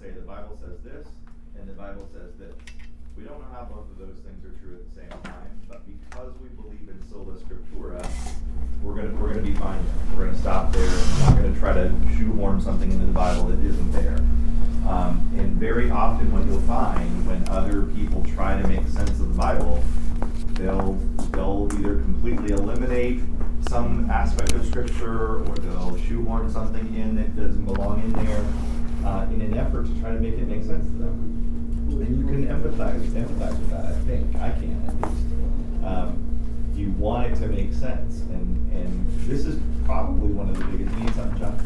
say the Bible says this and the Bible says this. We don't know how both of those things are true at the same time, but because we believe in sola scriptura, we're gonna we're gonna be fine. We're gonna stop there. We're not gonna try to shoehorn something into the Bible that isn't there. Um, and very often, what you'll find when other people try to make sense of the Bible, they'll they'll either completely eliminate some aspect of Scripture or they'll shoehorn something in that doesn't belong in there uh, in an effort to try to make it make sense to them. And you can empathize empathize with that. I think I can at least. Um, you want it to make sense, and and this is probably one of the biggest needs on John.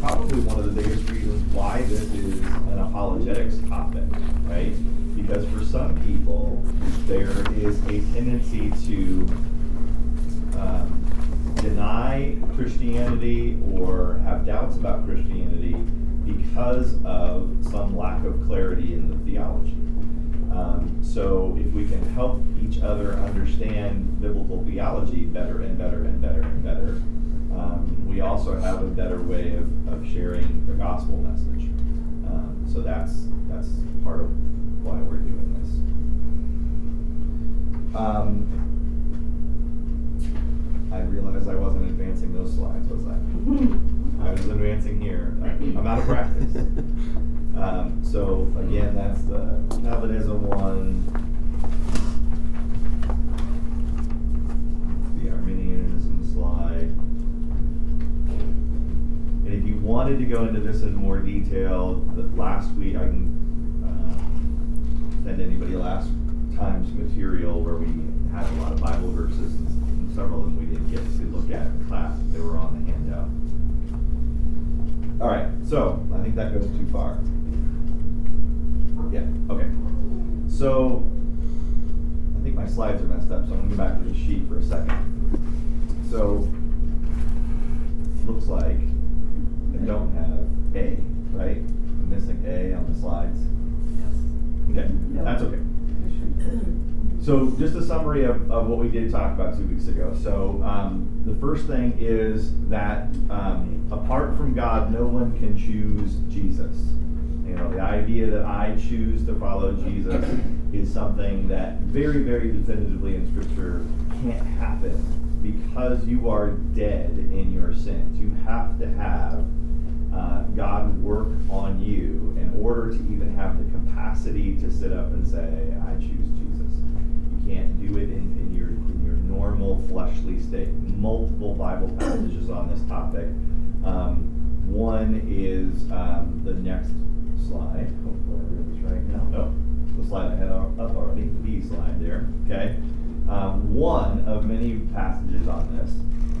Probably one of the biggest reasons why this is an apologetics topic, right? Because for some people, there is a tendency to deny Christianity or have doubts about Christianity because of some lack of clarity in the theology. Um, so if we can help each other understand biblical theology better and better and better and better, um, we also have a better way of, of sharing the gospel message. Um, so that's that's part of why we're doing this. I realized I wasn't advancing those slides, was I? I was advancing here. I'm out of practice. Um, so again, that's the Calvinism one. The Arminianism slide. And if you wanted to go into this in more detail, the last week I can uh, send anybody last time's material where we had a lot of Bible verses and several of them we didn't get to look at in class. They were on the handout. All right, so I think that goes too far. Yeah, okay. So I think my slides are messed up, so I'm gonna go back to the sheet for a second. So looks like I don't have A, right? I'm missing A on the slides. Okay, that's okay. So just a summary of, of what we did talk about two weeks ago. So um, the first thing is that um, apart from God, no one can choose Jesus. You know, the idea that I choose to follow Jesus is something that very, very definitively in Scripture can't happen because you are dead in your sins. You have to have uh, God work on you in order to even have the capacity to sit up and say, I choose can't do it in, in your in your normal fleshly state. Multiple Bible passages on this topic. Um, one is um, the next slide. Hopefully I this right now. Oh, the slide I had up already, the B slide there. Okay. Um, one of many passages on this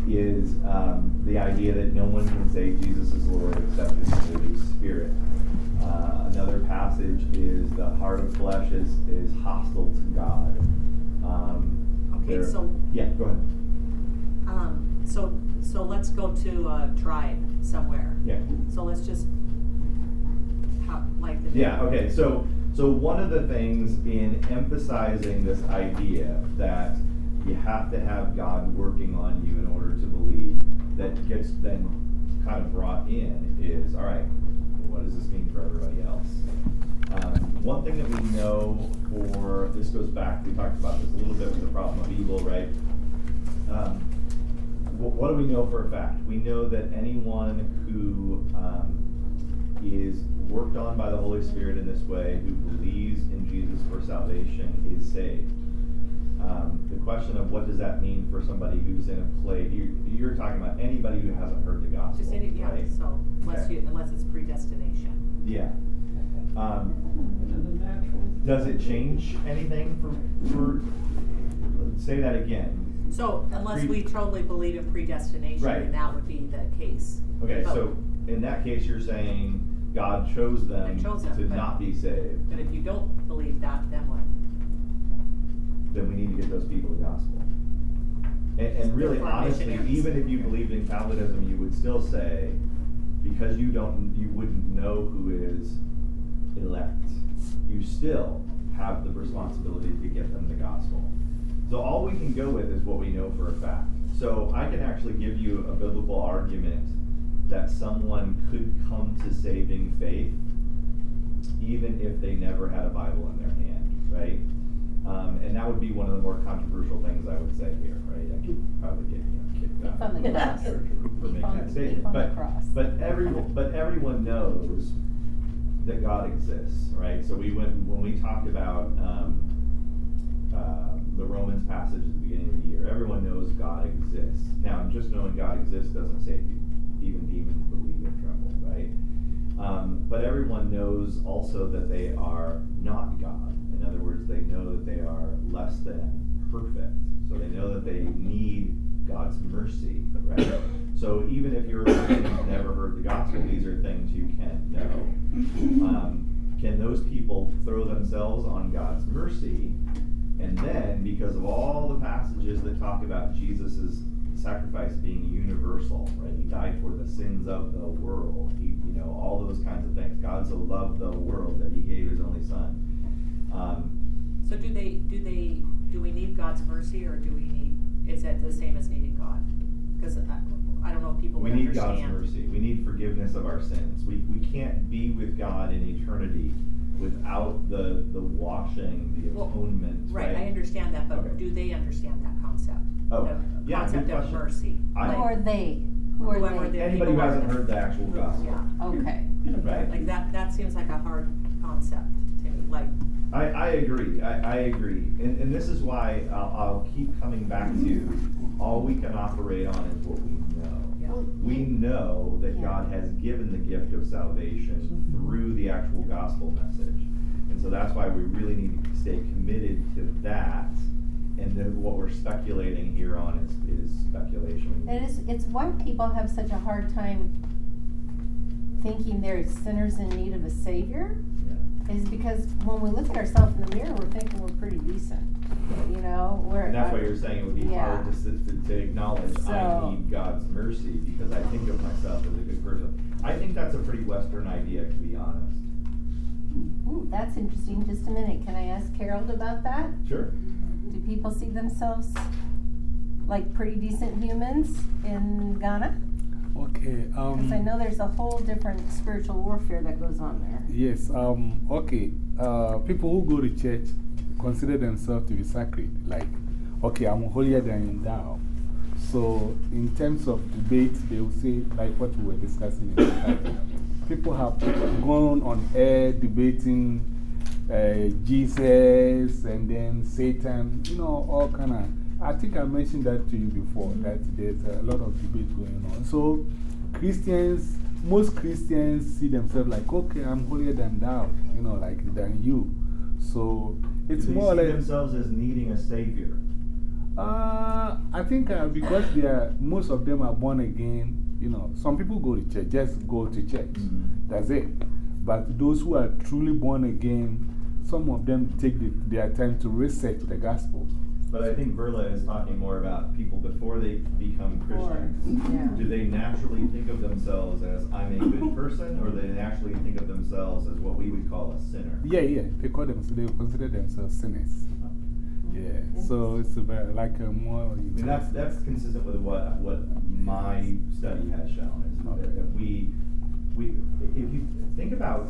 is um, the idea that no one can say Jesus is Lord except in the Holy Spirit. Uh, another passage is the heart of flesh is, is hostile to God. Um, Okay, so- Yeah, go ahead. Um, so, so let's go to a tribe somewhere. Yeah. So let's just, how, like the. Yeah, okay, so, so one of the things in emphasizing this idea that you have to have God working on you in order to believe, that gets then kind of brought in is, all right, what does this mean for everybody else? Um, one thing that we know for, this goes back, we talked about this a little bit with the problem of evil, right? Um, wh- what do we know for a fact? We know that anyone who um, is worked on by the Holy Spirit in this way, who believes in Jesus for salvation, is saved. Um, question of what does that mean for somebody who's in a place, you're, you're talking about anybody who hasn't heard the gospel, Just any, yeah, right? so, unless Okay. you, unless it's predestination. Yeah. Um, does it change anything for, for, say that again? So unless we totally believe in predestination, Right. then that would be the case. Okay, But- so in that case, you're saying God chose them chose them, to but- not be saved. But if you don't believe that, then what? Then we need to get those people the gospel. And, and really, honestly, even if you believed in Calvinism, you would still say, because you don't, you wouldn't know who is elect, you still have the responsibility to get them the gospel. So all we can go with is what we know for a fact. So I can actually give you a biblical argument that someone could come to saving faith even if they never had a Bible in their hand, right? Um, and that would be one of the more controversial things I would say here, right? I could probably get you know, kicked out From the church for Keep making that statement. But, but everyone, but everyone knows that God exists, right? So we went when we talked about um, uh, the Romans passage at the beginning of the year. Everyone knows God exists. Now, just knowing God exists doesn't say even demons believe and tremble, right? Um, but everyone knows also that they are not God. In other words, they that they are less than perfect. So they know that they need God's mercy, right? So even if you're a never heard the gospel, these are things you can know. Um, can those people throw themselves on God's mercy? And then, because of all the passages that talk about Jesus' sacrifice being universal, right? He died for the sins of the world. He, you know, all those kinds of things. God so loved the world that He gave His only Son. Um, So do they, do they, do we need God's mercy or do we need, is that the same as needing God? Because I, I don't know if people we would need God's understand. mercy. We need forgiveness of our sins. We, we can't be with God in eternity without the the washing, the Well, atonement. Right, I understand that, but Okay. do they understand that concept? Oh, The yeah, Concept of question. mercy. I- Who are they? Who are Whoever they? Anybody who hasn't heard the actual gospel. Yeah, Okay. Right. like that, that seems like a hard concept to me, like, I, I agree. I, I agree. And, and this is why I'll, I'll keep coming back to all we can operate on is what we know. Well, We know that Yeah. God has given the gift of salvation through the actual gospel message. And so that's why we really need to stay committed to that. And then what we're speculating here on is, is speculation. It is, it's why people have such a hard time thinking they're sinners in need of a savior, Yeah. Is because when we look at ourselves in the mirror, we're thinking we're pretty decent. You know, we're. And that's why uh, you're saying it would be Yeah. hard to, to, to acknowledge I need God's mercy because I think of myself as a good person. I think that's a pretty Western idea, to be honest. Hmm. Ooh, that's interesting. Just a minute. Can I ask Harold about that? Sure. Do people see themselves like pretty decent humans in Ghana? Okay. Um, Because I know there's a whole different spiritual warfare that goes on there. Yes. Um, okay. Uh, people who go to church consider themselves to be sacred. Like, okay, I'm holier than thou. So, in terms of debate, they will say, like what we were discussing in the. People have gone on air debating uh, Jesus and then Satan, you know, all kind of. I think I mentioned that to you before, that there's a lot of debate going on. So, Christians, most Christians see themselves like, okay, I'm holier than thou, you know, like than you. So, it's more or see themselves as needing a savior. Uh, I think uh, because they are, most of them are born again, you know, some people go to church, just go to church. Mhm. That's it. But those who are truly born again, some of them take the, their time to research the gospel. But I think Verla is talking more about people before they become Christians. yeah. Do they naturally think of themselves as I'm a good person, or do they naturally think of themselves as what we would call a sinner? Yeah, yeah. They call them, they consider themselves sinners. Oh. Yeah. So it's a very, like a more. I mean, that's, that's consistent with what, what my study has shown, is that if we, we, if you think about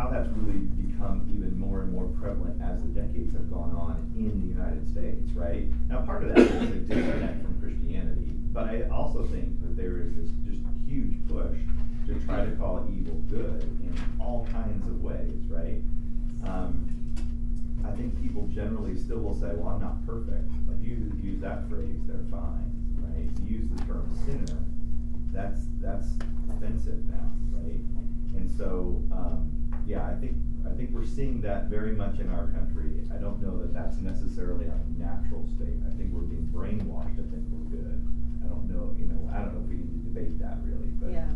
how that's really become even more and more prevalent as the decades have gone on in the United States, right? Now, part of that is a disconnect from Christianity, but I also think that there is this just huge push to try to call evil good in all kinds of ways, right? Um, I think people generally still will say, well, I'm not perfect. Like you use that phrase, they're fine, right? You use the term sinner, that's, that's offensive now, right? And so, um, yeah, I think, I think we're seeing that very much in our country. I don't know that that's necessarily our natural state. I think we're being brainwashed to think we're good. I don't know, you know, I don't know if we need to debate that really, but. Yeah.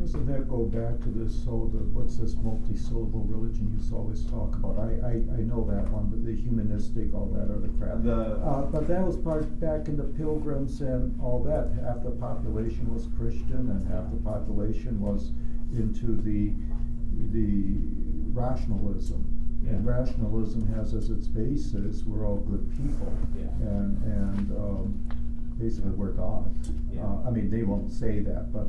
Doesn't that go back to this, so the, what's this multi-syllable religion you always talk about? I, I, I know that one, but the humanistic, all that other crap. The- Uh, but that was part, back in the pilgrims and all that, half the population was Christian and half the population was into the, the rationalism. And rationalism has as its basis, we're all good people. Yeah. And, and, um, basically we're God. Yeah. Uh, I mean, they won't say that, but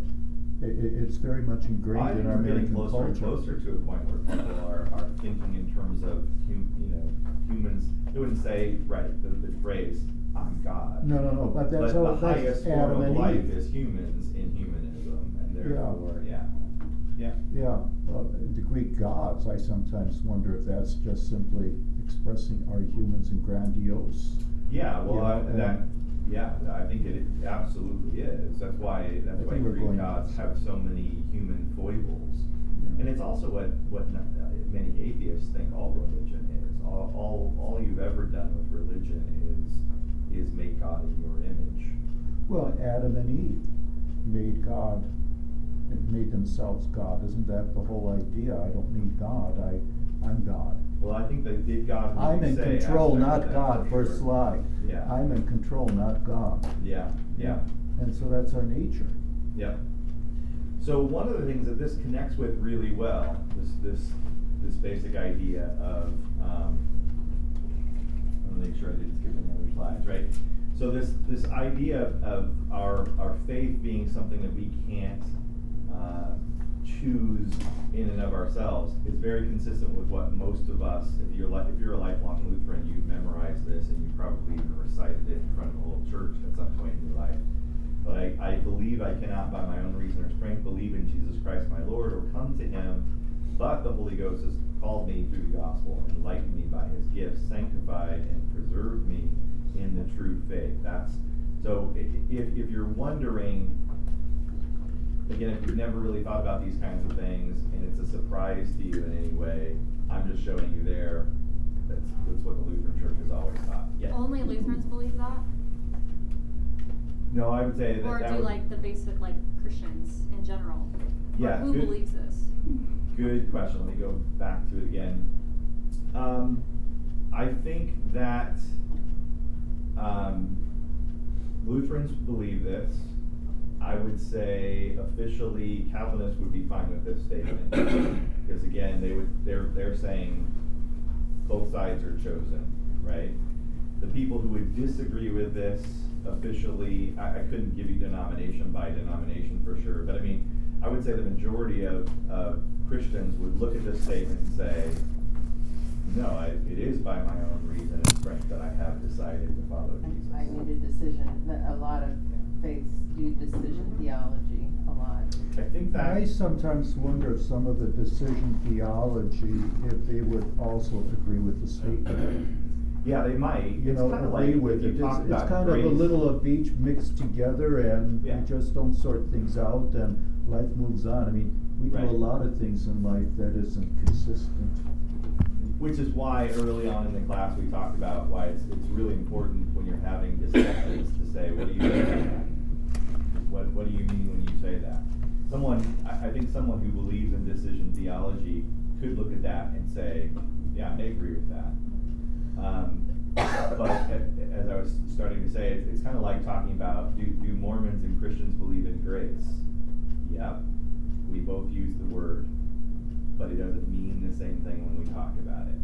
i- i- it's very much ingrained in our we're getting American closer and culture. closer to a point where people are, are thinking in terms of hum, you know, humans, they wouldn't say, right, the, the phrase, I'm God. No, no, no, but that's But all, the that's highest form Adam of life Eve. is humans in humanism, and therefore, yeah, yeah. Yeah, well, the Greek gods, I sometimes wonder if that's just simply expressing our humans in grandiose. Yeah, well, I, that, yeah, I think it absolutely is. That's why, that's I why Greek going- gods have so many human foibles. Yeah. And it's also what, what uh, many atheists think all religion is. All, all, all you've ever done with religion is, is make God in your image. Well, Adam and Eve made God, made themselves God. Isn't that the whole idea? I don't need God, I, I'm God. Well, I think they did God I'm in control, not God, first sure. slide. Yeah. I'm in control, not God. Yeah, yeah. And so that's our nature. Yeah. So one of the things that this connects with really well, this this this basic idea of um, I want to make sure I didn't skip any other slides, right? So this this idea of our our faith being something that we can't uh, choose in and of ourselves is very consistent with what most of us, if you're like if you're a lifelong Lutheran, you've memorized this and you probably even recited it in front of a whole church at some point in your life. But I, I believe I cannot by my own reason or strength believe in Jesus Christ my Lord or come to him, but the Holy Ghost has called me through the gospel, enlightened me by his gifts, sanctified and preserved me in the true faith. That's so if, if you're wondering, again, if you've never really thought about these kinds of things and it's a surprise to you in any way, I'm just showing you there. That's, that's what the Lutheran Church has always taught. Yeah. Only Lutherans believe that? No, I would say that Or that do like the basic like Christians in general? Yeah, Who good- believes this? Good question. Let me go back to it again. Um, I think that um, Lutherans believe this. I would say officially Calvinists would be fine with this statement because again, they would they're they're saying both sides are chosen, right? The people who would disagree with this officially, I, I couldn't give you denomination by denomination for sure, but I mean, I would say the majority of, of Christians would look at this statement and say, no, I, it is by my own reason and strength that I have decided to follow Jesus. I made a decision, that a lot of faiths do decision theology a lot. I think that. I sometimes wonder if some of the decision theology, if they would also agree with the statement. Yeah, they might. You It's know, agree like with it. It's, it's about kind of a little of each mixed together and Yeah. we just don't sort things out and life moves on. I mean, we do a lot of things in life that isn't consistent. Which is why early on in the class we talked about why it's, it's really important when you're having discussions to say, what do you mean by that? What, what do you mean when you say that? Someone, I, I think someone who believes in decision theology could look at that and say, yeah, I may agree with that. Um, but as I was starting to say, it's, it's kind of like talking about, do, do Mormons and Christians believe in grace? Yep, we both use the word but it doesn't mean the same thing when we talk about it.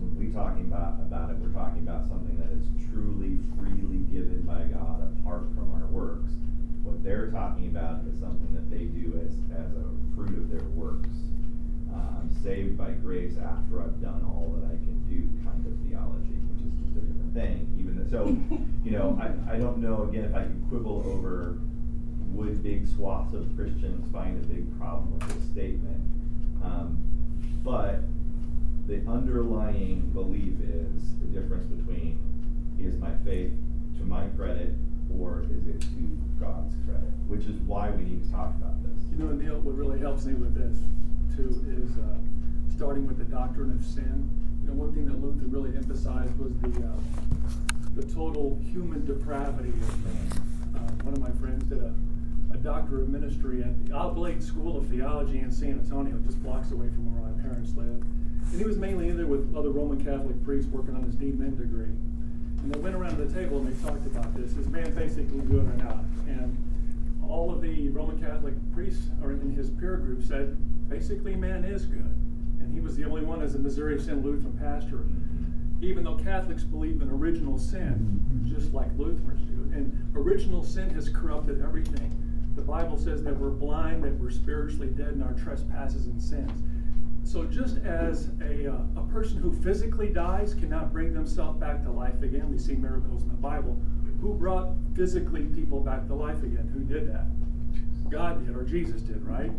When we talking about, about it, we're talking about something that is truly freely given by God apart from our works. What they're talking about is something that they do as, as a fruit of their works. Uh, I'm saved by grace after I've done all that I can do kind of theology, which is just a different thing. Even so, you know, I, I don't know, again, if I could quibble over would big swaths of Christians find a big problem with this statement. Um, but the underlying belief is the difference between is my faith to my credit or is it to God's credit, which is why we need to talk about this. You know, Neil, what really helps me with this too is uh, starting with the doctrine of sin. You know, one thing that Luther really emphasized was the uh, the total human depravity of uh, one of my friends did a doctor of ministry at the Oblate School of Theology in San Antonio, just blocks away from where my parents live. And he was mainly in there with other Roman Catholic priests working on his D-Min degree. And they went around the table and they talked about this. Is man basically good or not? And all of the Roman Catholic priests or in his peer group said basically man is good. And he was the only one as a Missouri Synod Lutheran pastor even though Catholics believe in original sin, just like Lutherans do. And original sin has corrupted everything. The Bible says that we're blind, that we're spiritually dead in our trespasses and sins. So just as a, uh, a person who physically dies cannot bring themselves back to life again, we see miracles in the Bible. Who brought physically people back to life again? Who did that? God did, or Jesus did, right?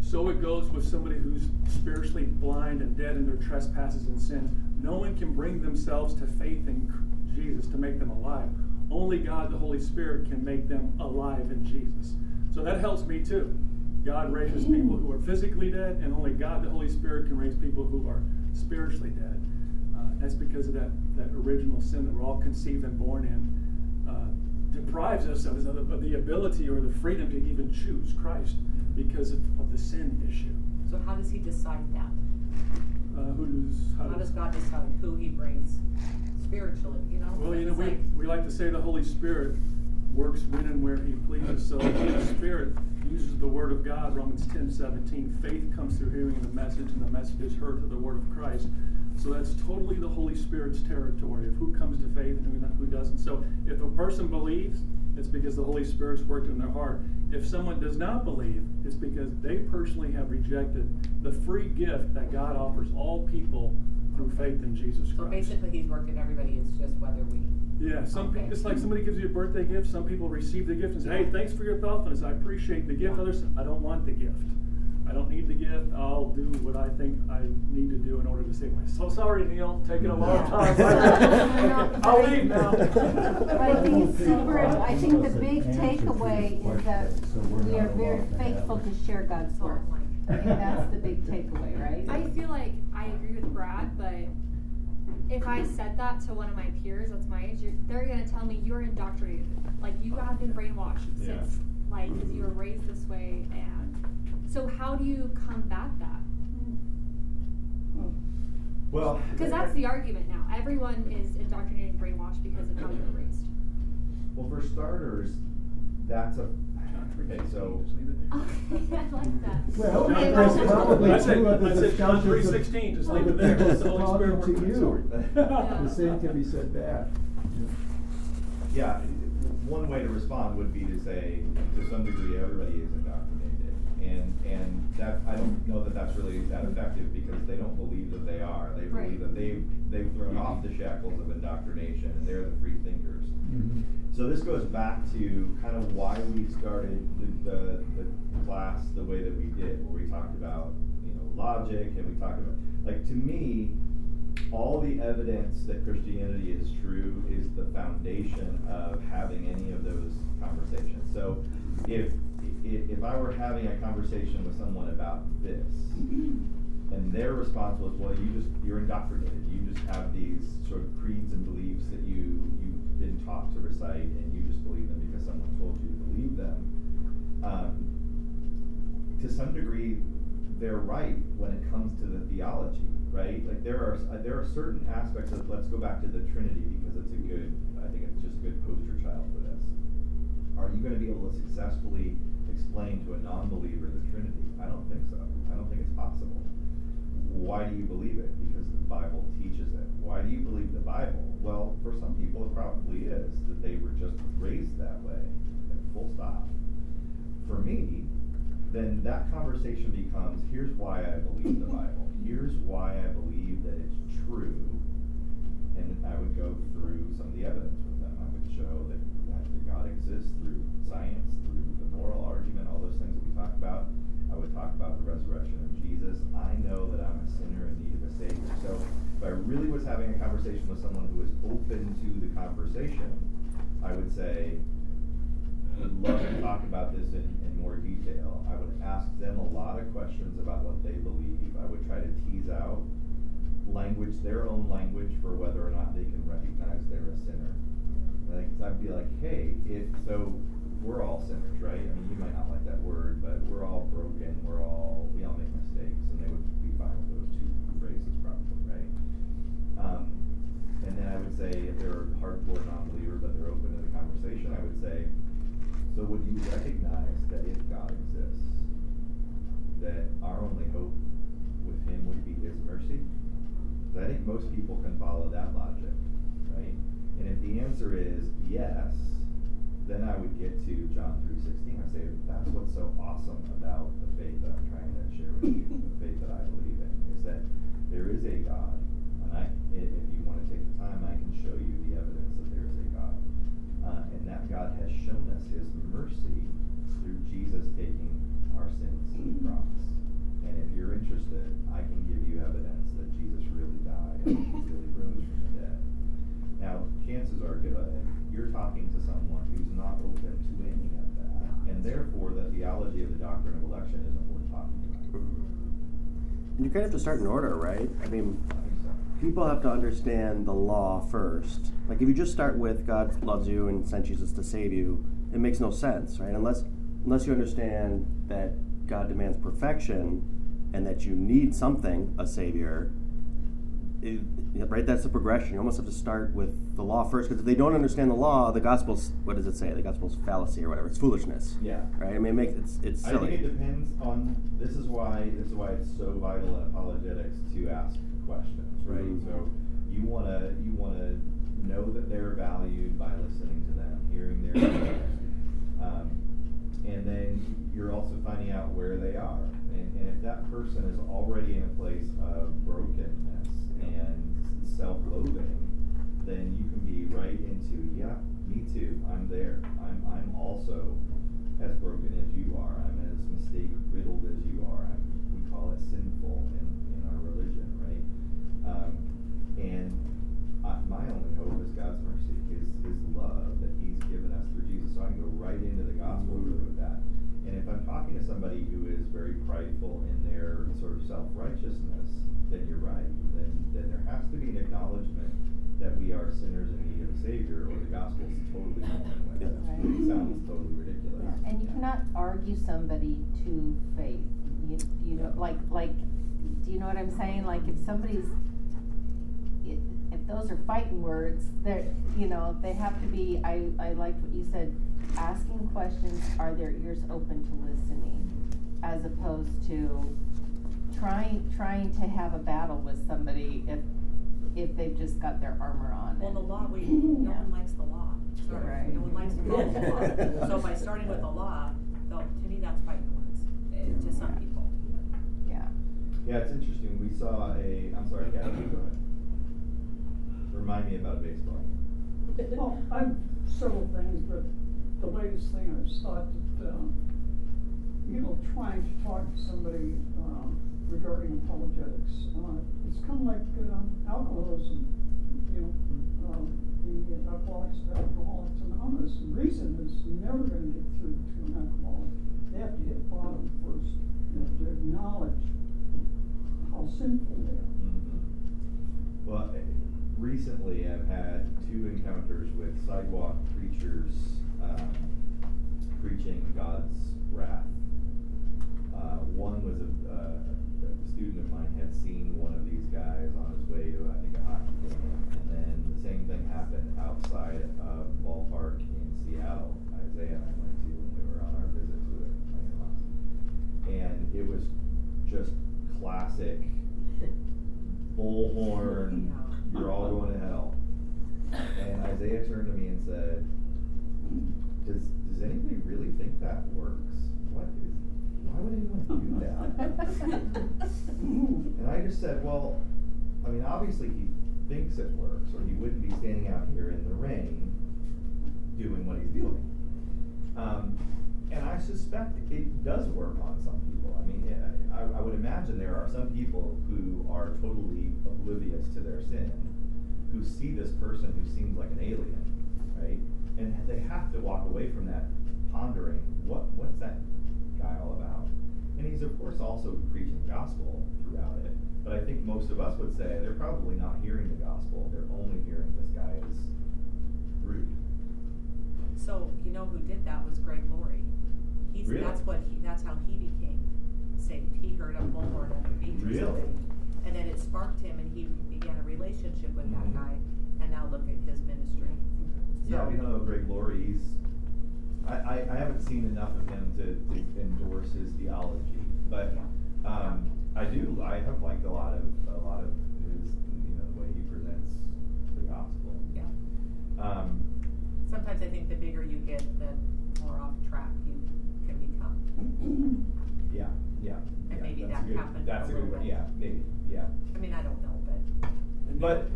So it goes with somebody who's spiritually blind and dead in their trespasses and sins. No one can bring themselves to faith in Jesus to make them alive. Only God, the Holy Spirit, can make them alive in Jesus. So that helps me too. God raises people who are physically dead, and only God, the Holy Spirit, can raise people who are spiritually dead. Uh, that's because of that, that original sin that we're all conceived and born in. Uh, deprives us of, of the ability or the freedom to even choose Christ because of, of the sin issue. So how does he decide that? Uh, who does, how, how does God decide who he brings spiritually? You know. Well, you know, we, we like to say the Holy Spirit works when and where He pleases. So the Holy Spirit uses the Word of God. Romans 10, 17. Faith comes through hearing the message, and the message is heard through the Word of Christ. So that's totally the Holy Spirit's territory of who comes to faith and who, who doesn't. So if a person believes, it's because the Holy Spirit's worked in their heart. If someone does not believe, it's because they personally have rejected the free gift that God offers all people through faith in Jesus Christ. So basically, He's worked in everybody. It's just whether we. Yeah, some okay. people, it's like somebody gives you a birthday gift. Some people receive the gift and say, "Hey, thanks for your thoughtfulness. I appreciate the gift." Others, I don't want the gift. I don't need the gift. I'll do what I think I need to do in order to save myself. So sorry, Neil, taking a long time. okay, I'll leave now. but I think it's super. I think the big takeaway is that we are very faithful to share God's word. I think that's the big takeaway, right? I feel like I agree with Brad, but if I said that to one of my peers that's my age, they're gonna tell me you're indoctrinated. Like you have been brainwashed yeah. since like because you were raised this way and so how do you combat that? Well, because that's the argument now. Everyone is indoctrinated and brainwashed because of how they were raised. Well, for starters, that's a okay. So okay, I like that. Well, there's probably I said, two other I said John three discussions. sixteen. Just leave it there. Let the Holy Spirit Talking to it. you. Yeah. The same can be said back. yeah, one way to respond would be to say, to some degree, everybody is indoctrinated, and and that I don't know that that's really that effective because they don't believe that they are. They believe Right. that they've they've thrown off the shackles of indoctrination, and they're the free thinkers. Mhm. So this goes back to kind of why we started the, the, the class the way that we did, where we talked about you know logic and we talked about like to me, all the evidence that Christianity is true is the foundation of having any of those conversations. So if if, if I were having a conversation with someone about this, and their response was, well, you just you're indoctrinated. You just have these sort of creeds and beliefs that you been taught to recite, and you just believe them because someone told you to believe them. Um, to some degree, they're right when it comes to the theology, right? Like there are uh, there are certain aspects of let's go back to the Trinity because it's a good I think it's just a good poster child for this. Are you going to be able to successfully explain to a non-believer the Trinity? I don't think so. I don't think it's possible. Why do you believe it? Because the Bible teaches it. Why do you believe the Bible? Well, for some people, it probably is that they were just raised that way, full stop. For me, then that conversation becomes here's why I believe the Bible. Here's why I believe that it's true. And I would go through some of the evidence with them. I would show that, that God exists through science, through the moral argument, all those things that we talked about. I would talk about the resurrection of Jesus. I know that I'm a sinner in need of a Savior. So if I really was having a conversation with someone who was open to the conversation, I would say, I would love to talk about this in, in more detail. I would ask them a lot of questions about what they believe. I would try to tease out language, their own language, for whether or not they can recognize they're a sinner. Like, I'd be like, hey, if so, we're all sinners, right? I mean, you might not like that word, but we're all broken. We're all we all make mistakes, and they would be fine with those two phrases, probably, right? Um, and then I would say, if they're a hardcore non-believer but they're open to the conversation, I would say, so would you recognize that if God exists, that our only hope with Him would be His mercy? I think most people can follow that logic, right? And if the answer is yes, then I would get to John three sixteen. I say that's what's so awesome about the faith that I'm trying to share with you, the faith that I believe in, is that there is a God, and I, if, you want to take the time, I can show you the evidence that there is a God, uh, and that God has shown us His mercy through Jesus taking our sins to the cross. And if you're interested, I can give you evidence that Jesus really died and he really rose from the dead. Now, chances are good you're talking to someone not open to any of that, and therefore the theology of the doctrine of election isn't worth talking about. And you kind of have to start in order, right? I mean, I think so. people have to understand the law first. Like if you just start with God loves you and sent Jesus to save you, it makes no sense, right? Unless unless you understand that God demands perfection and that you need something, a savior. It, right, that's the progression. You almost have to start with the law first, because if they don't understand the law, the gospel's what does it say? The gospel's fallacy or whatever. It's foolishness. Yeah. Right. I mean, it makes it's it's I think it depends on, this is why, this is why it's so vital in apologetics to ask questions, right? Mhm. So you wanna, you wanna know that they're valued by listening to them, hearing their. Um, and then you're also finding out where they are. And, and if that person is already in a place of and self-loathing, then you can be right into, yeah, me too, I'm there. I'm, I'm also as broken as you are. I'm as mistake riddled as you are. I'm, we call it sinful in, in our religion, right? Um, and I, my only hope is God's mercy, His, His love that He's given us through Jesus. So I can go right into the gospel with that. And if I'm talking to somebody who is very prideful in their sort of self righteousness, then you're right. Then, there has to be an acknowledgement that we are sinners in need of a Savior, or the gospel is totally meaningless. Yeah. It sounds totally ridiculous. Yeah, And you cannot argue somebody to faith. You, you know, like, like, do you know what I'm saying? Like, if somebody's, if those are fighting words, they're, you know, they have to be, I, I liked what you said, asking questions, are their ears open to listening? As opposed to trying, trying to have a battle with somebody if, if they've just got their armor on. Well, the law, we, no Yeah. one likes the law, sorry, Right. no one likes to follow the law. So by starting with the law, though, to me, that's fighting words, eh, to some Yeah. people. Yeah. Yeah, it's interesting. We saw a. I'm sorry, Kathy. Go ahead. Remind me about a baseball game. Well, I've several things, but the latest thing I've thought that, um, you know, trying to talk to somebody, um, regarding apologetics, uh, it's kind of like, um, alcoholism. You know, um, the alcoholics, alcoholics anonymous, the reason is never gonna get through to an alcoholic. They have to hit bottom first, they have to acknowledge how sinful they are. Mm-hmm. Well, eh, recently I've had two encounters with sidewalk preachers um, preaching God's wrath. Uh, one was a, uh, a student of mine had seen one of these guys on his way to, I think, a hockey game, and then the same thing happened outside of ballpark in Seattle. Isaiah and I went to when we were on our visit to the in-laws, and it was just classic bullhorn. You're all going to hell. And Isaiah turned to me and said, "Does does anybody really think that works? Why would anyone do that?" And I just said, "Well, I mean, obviously he thinks it works, or he wouldn't be standing out here in the rain doing what he's doing." Um, and I suspect it does work on some people. I mean, yeah, I, I would imagine there are some people who are totally oblivious to their sin, who see this person who seems like an alien, right? And they have to walk away from that pondering, what what's that guy all about? And he's of course also preaching gospel throughout it. But I think most of us would say they're probably not hearing the gospel. They're only hearing this guy is rude. So, you know who did that was Greg Laurie. He's, Really? that's what he, that's how he became saved. He heard a bullhorn at the beach or Really? something. And then it sparked him and he began a relationship with that Mhm. guy, and now look at his ministry. Yeah, we know Greg Laurie, he's, I, I, I haven't seen enough of him to, to endorse his theology, but, um, I do, I have liked a lot of, a lot of his, you know, the way he presents the gospel. Yeah. Um, Sometimes I think the bigger you get, the more off track you can become. Yeah, yeah. And yeah, maybe that's a that good- happened That's a a good, little one. bit. yeah, maybe, yeah. I mean, I don't know, but. But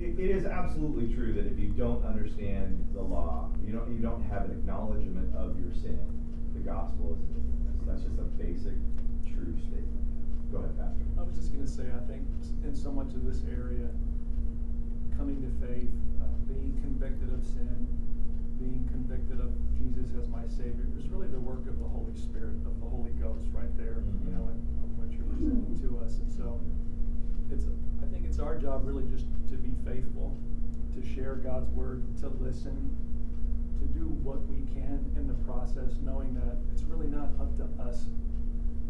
it, it is absolutely true that if you don't understand the law, you don't, you don't have an acknowledgement of your sin, the gospel meaningless. That's just a basic, true statement. Go ahead, Pastor. I was just gonna say, I think in so much of this area, coming to faith, uh, being convicted of sin, being convicted of Jesus as my Savior, is really the work of the Holy Spirit, of the Holy Ghost, right there, you know, and of what you're presenting to us. And so, it's, it's our job really just to be faithful, to share God's word, to listen, to do what we can in the process, knowing that it's really not up to us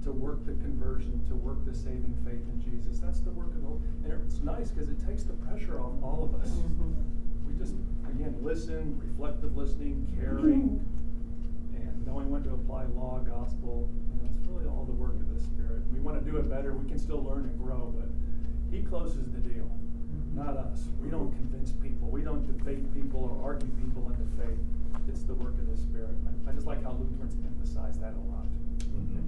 to work the conversion, to work the saving faith in Jesus. That's the work of the Holy. And it's nice because it takes the pressure off all of us. Mm-hmm. We just, again, listen, reflective listening, caring, and knowing when to apply law, gospel. You know, it's really all the work of the Spirit. We want to do it better. We can still learn and grow, but He closes the deal, not us. We don't convince people. We don't debate people or argue people into faith. It's the work of the Spirit. I, I just like how Lutherans emphasize that a lot. Mhm.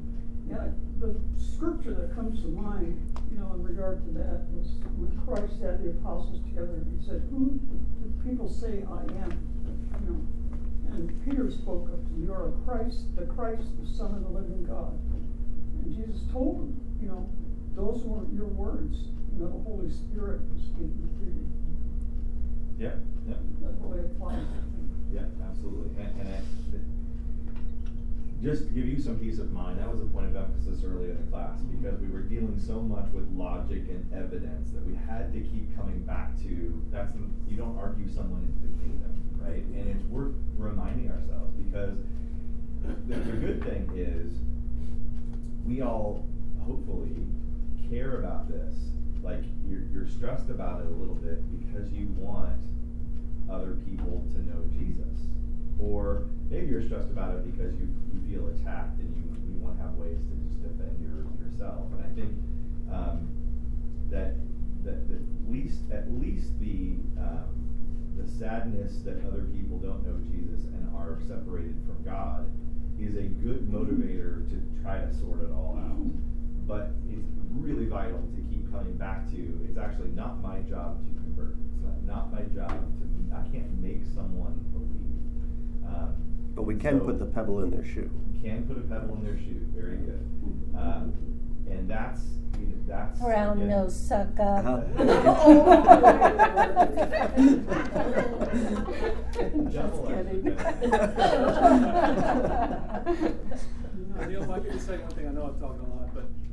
Yeah, the scripture that comes to mind, you know, in regard to that was when Christ had the apostles together, he said, Who do people say I am? You know, and Peter spoke up to you are Christ, the Christ, the Son of the living God. And Jesus told him, you know, those weren't your words, you know, the Holy Spirit was speaking through you. Yeah, yeah. That really applies. Yeah, absolutely. And, and I, just to give you some peace of mind, that was a point of emphasis earlier in the class because we were dealing so much with logic and evidence that we had to keep coming back to that's you don't argue someone into the kingdom, right? And it's worth reminding ourselves because the, the good thing is we all hopefully care about this. Like you're, you're stressed about it a little bit because you want other people to know Jesus. Or maybe you're stressed about it because you, you feel attacked and you, you want to have ways to just defend your, yourself. And I think um, that, that, that at least at least the um, the sadness that other people don't know Jesus and are separated from God is a good motivator to try to sort it all out. But it's really vital to keep coming back to it's actually not my job to convert. It's not, not my job to I can't make someone believe. Um, But we can so- put the pebble in their shoe. can put a pebble in their shoe. Very good. Um, and that's you know, that's Brown again- nose sucker. Just kidding. Neil, if I could just say one thing, I know I've talked a lot, but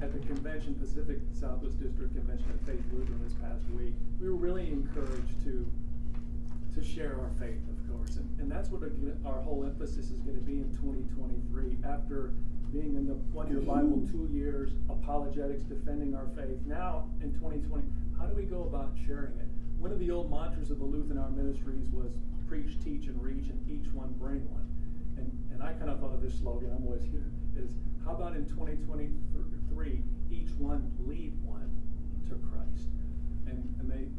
at the convention, Pacific Southwest District Convention at Faith Lutheran this past week, we were really encouraged to to share our faith, of course, and, and that's what our whole emphasis is going to be in 2023. After being in the one-year Bible two years, apologetics, defending our faith. Now in 2020, how do we go about sharing it? One of the old mantras of the Lutheran Hour Ministries was preach, teach, and reach, and each one bring one. And, and I kind of thought of this slogan, I'm always here, is how about in 2023, each one lead one to Christ? And, and they,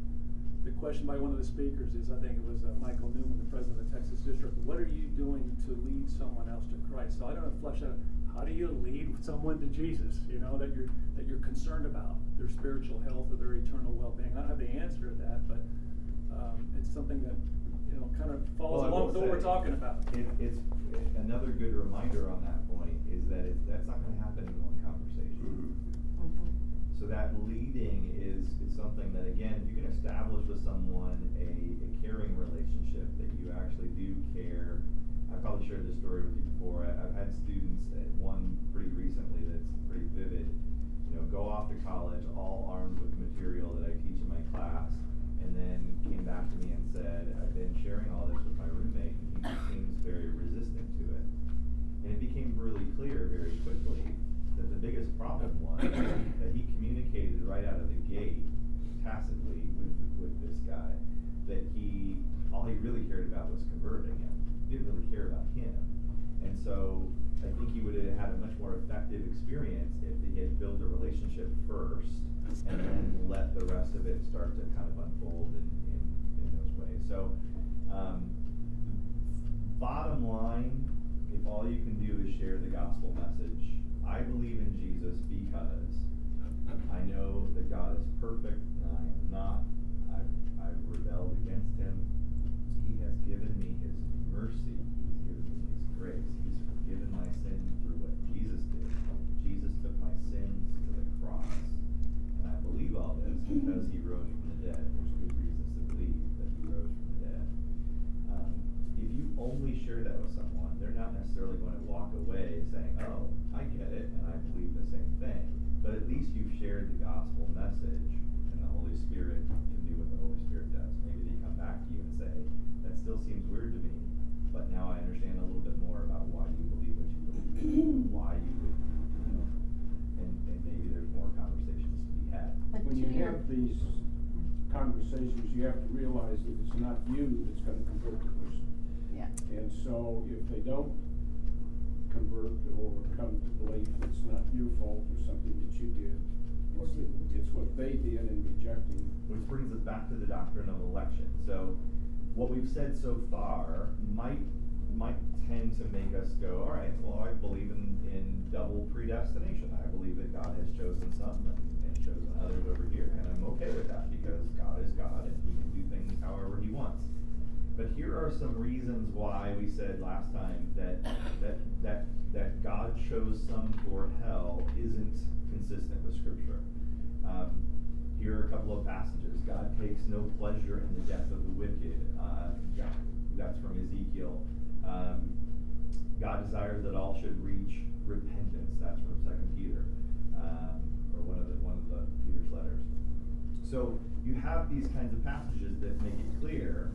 the question by one of the speakers is, I think it was uh, Michael Newman, the president of the Texas District, what are you doing to lead someone else to Christ? So I don't know, flesh out, how do you lead someone to Jesus? You know, that you're, that you're concerned about their spiritual health or their eternal well-being. I don't have the answer to that, but um, it's something that, you know, kind of falls Well, along with what we're talking about. It, it's another good reminder on that point is that it, that's not going to happen conversation. So that leading is, is something that again, if you can establish with someone a, a caring relationship that you actually do care. I probably shared this story with you before. I, I've had students, uh, one pretty recently that's pretty vivid. You know, go off to college all armed with material that I teach in my class, and then came back to me and said, "I've been sharing all this with my roommate, and he seems very resistant to it." And it became really clear very quickly biggest problem was that he communicated right out of the gate tacitly with, with this guy that he, all he really cared about was converting him. He didn't really care about him. And so I think he would have had a much more effective experience if he had built a relationship first and then let the rest of it start to kind of unfold in, in, in those ways. So, um, bottom line, if all you can do is share the gospel message, I believe in Jesus because I know that God is perfect and I am not. I've, I've rebelled against him. He has given me his mercy. He's given me his grace. He's forgiven my sins through what Jesus did. Jesus took my sins to the cross. And I believe all this because he rose from the dead. There's good reasons to believe that he rose from the dead. Um, if you only share that with someone, they're not necessarily going to walk away saying, oh, I get it, and I believe the same thing. But at least you've shared the gospel message, and the Holy Spirit can do what the Holy Spirit does. Maybe they come back to you and say, that still seems weird to me, but now I understand a little bit more about why you believe what you believe, why you would, you know, and, and maybe there's more conversations to be had. But When you have these conversations, you have to realize that it's not you that's gonna convert the person. Yeah. And so if they don't convert or come to belief, it's not your fault or something that you did. It's, it's what they did in rejecting. Which brings us back to the doctrine of election. So, what we've said so far might might tend to make us go, all right, well, I believe in, in double predestination. I believe that God has chosen some and, and chosen others over here, and I'm okay with that because God is God and He can do things however He wants. But here are some reasons why we said last time that that that that God chose some for hell isn't consistent with Scripture. Um, here are a couple of passages. God takes no pleasure in the death of the wicked. Uh, God, that's from Ezekiel. Um, God desires that all should reach repentance. That's from Second Peter, um, or one of the one of the Peter's letters. So you have these kinds of passages that make it clear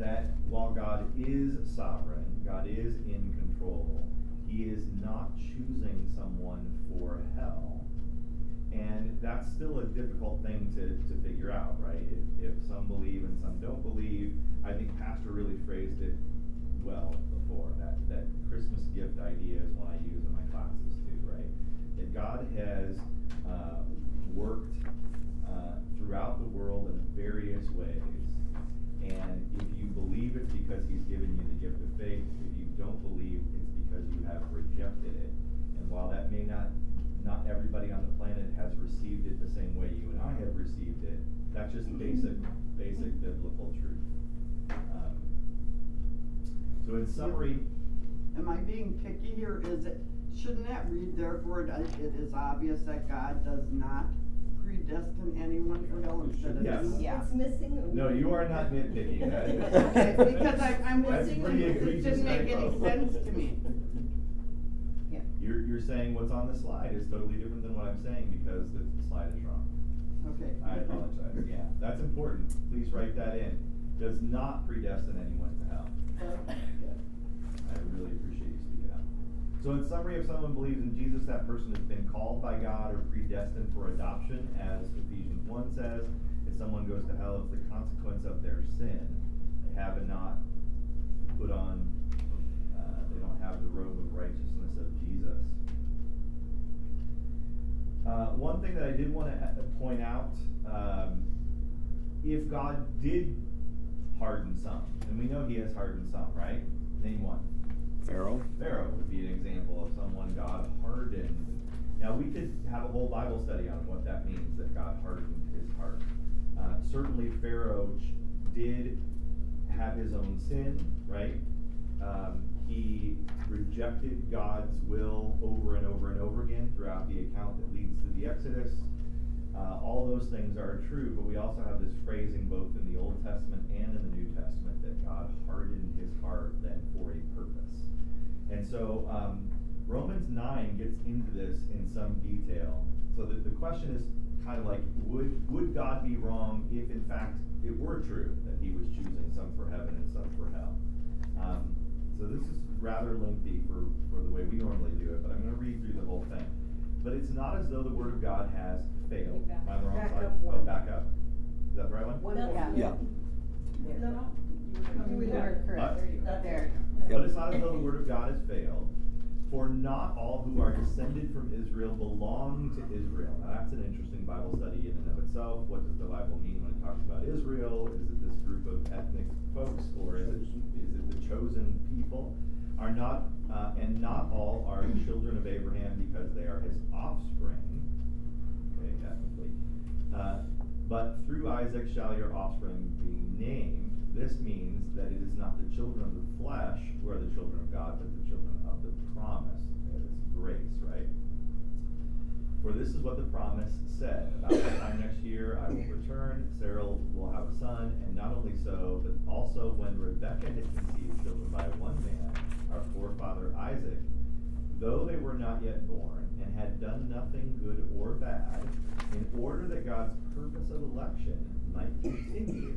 that while God is sovereign, God is in control, He is not choosing someone for hell. And that's still a difficult thing to, to figure out, right? If, if some believe and some don't believe, I think Pastor really phrased it well before. That, that Christmas gift idea is one I use in my classes too, right? That God has uh, worked uh, throughout the world in various ways. And if you believe it's because He's given you the gift of faith, if you don't believe, it's because you have rejected it. And while that may not not everybody on the planet has received it the same way you and I have received it. That's just basic, basic biblical truth. Um, so, in summary, Am I being picky here? Is it, shouldn't that read therefore it is obvious that God does not predestine anyone for hell instead of Yes. you? Yeah. It's missing a. no, you are not nitpicking. That is, Okay, because I, I'm That's listening, pretty and it egregious didn't make any typo. sense to me. Yeah. You're, you're saying what's on the slide is totally different than what I'm saying because the, the slide is wrong. Okay. I apologize. Yeah, that's important. Please write that in. Does not predestine anyone to hell. Oh, I really appreciate you speaking up. So, in summary, if someone believes in Jesus, that person has been called by God or predestined for adoption, as Ephesians 1 says. If someone goes to hell, it's the consequence of their sin. They have not put on, uh, they don't have the robe of righteousness of Jesus. Uh, one thing that I did want to point out um, if God did harden some, and we know He has hardened some, right? Name one. Pharaoh. Pharaoh would be an example of someone God hardened. Now, we could have a whole Bible study on what that means, that God hardened his heart. Uh, certainly, Pharaoh did have his own sin, right? Um, he rejected God's will over and over and over again throughout the account that leads to the Exodus. Uh, all those things are true, but we also have this phrasing both in the Old Testament and in the New Testament that God hardened his heart then for a purpose. And so um, Romans 9 gets into this in some detail. So the, the question is kind of like, would, would God be wrong if in fact it were true that he was choosing some for heaven and some for hell? Um, so this is rather lengthy for, for the way we normally do it, but I'm going to read through the whole thing. But it's not as though the Word of God has failed. Am I on the wrong Back slide? up Oh, one. back up. Is that the right one? One Yeah. more. Yeah. No. You were correct. What? There. But it's not as though the word of God has failed. For not all who are descended from Israel belong to Israel. Now that's an interesting Bible study in and of itself. What does the Bible mean when it talks about Israel? Is it this group of ethnic folks, or is it is it the chosen people? are not, uh, and not all are children of Abraham because they are his offspring. Okay, technically. Uh, but through Isaac shall your offspring be named. This means that it is not the children of the flesh who are the children of God, but the children of the promise. Okay, that's grace, right? For this is what the promise said. About this time next year I will return, Sarah will have a son, and not only so, but also when Rebekah had conceived children by one man, our forefather Isaac, though they were not yet born, and had done nothing good or bad, in order that God's purpose of election might continue,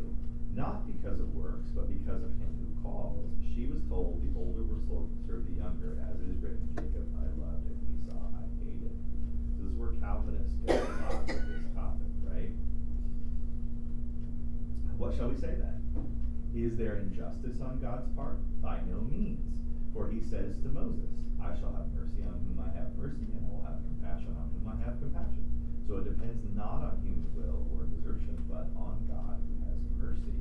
not because of works, but because of him who calls, she was told, The older will serve the younger, as it is written, Jacob I loved, and Esau I hated. This is where Calvinists get a lot of this topic, right? What shall we say then? Is there injustice on God's part? By no means. For he says to Moses, I shall have mercy on whom I have mercy, and I will have compassion on whom I have compassion. So it depends not on human will or exertion, but on God mercy.